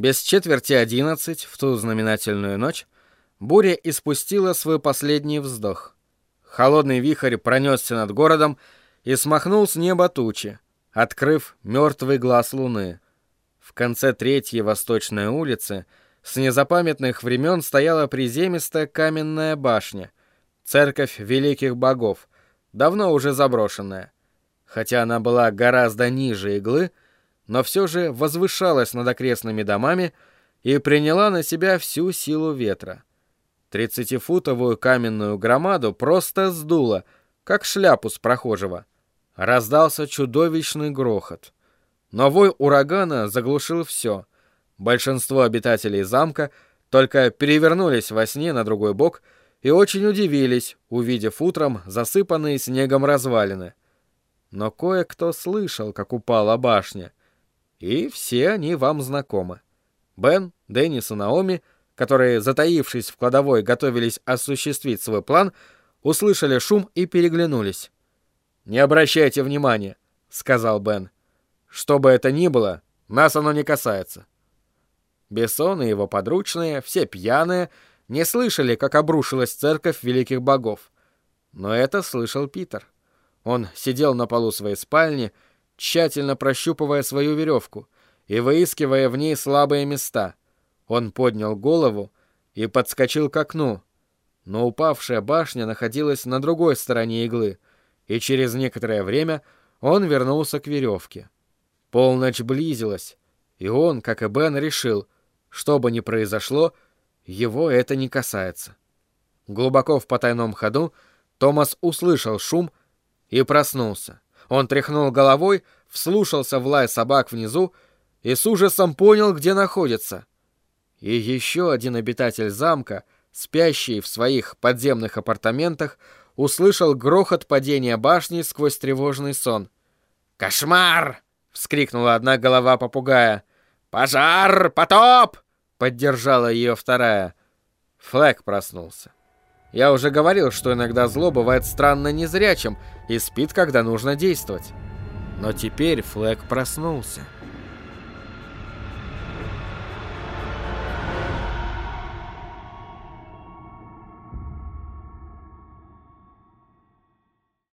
Без четверти одиннадцать в ту знаменательную ночь буря испустила свой последний вздох. Холодный вихрь пронесся над городом и смахнул с неба тучи, открыв мертвый глаз луны. В конце третьей восточной улицы с незапамятных времен стояла приземистая каменная башня, церковь великих богов, давно уже заброшенная. Хотя она была гораздо ниже иглы, но все же возвышалась над окрестными домами и приняла на себя всю силу ветра. Тридцатифутовую каменную громаду просто сдуло, как шляпу с прохожего. Раздался чудовищный грохот. Но вой урагана заглушил все. Большинство обитателей замка только перевернулись во сне на другой бок и очень удивились, увидев утром засыпанные снегом развалины. Но кое-кто слышал, как упала башня. И все они вам знакомы. Бен, Деннис и Наоми, которые, затаившись в кладовой, готовились осуществить свой план, услышали шум и переглянулись. «Не обращайте внимания», — сказал Бен. «Что бы это ни было, нас оно не касается». Бессон и его подручные, все пьяные, не слышали, как обрушилась церковь великих богов. Но это слышал Питер. Он сидел на полу своей спальни, тщательно прощупывая свою веревку и выискивая в ней слабые места. Он поднял голову и подскочил к окну, но упавшая башня находилась на другой стороне иглы — и через некоторое время он вернулся к веревке. Полночь близилась, и он, как и Бен, решил, что бы ни произошло, его это не касается. Глубоко в потайном ходу Томас услышал шум и проснулся. Он тряхнул головой, вслушался в лай собак внизу и с ужасом понял, где находится. И еще один обитатель замка, спящий в своих подземных апартаментах, услышал грохот падения башни сквозь тревожный сон. «Кошмар!» — вскрикнула одна голова попугая. «Пожар! Потоп!» — поддержала ее вторая. Флэг проснулся. Я уже говорил, что иногда зло бывает странно незрячим и спит, когда нужно действовать. Но теперь Флэг проснулся.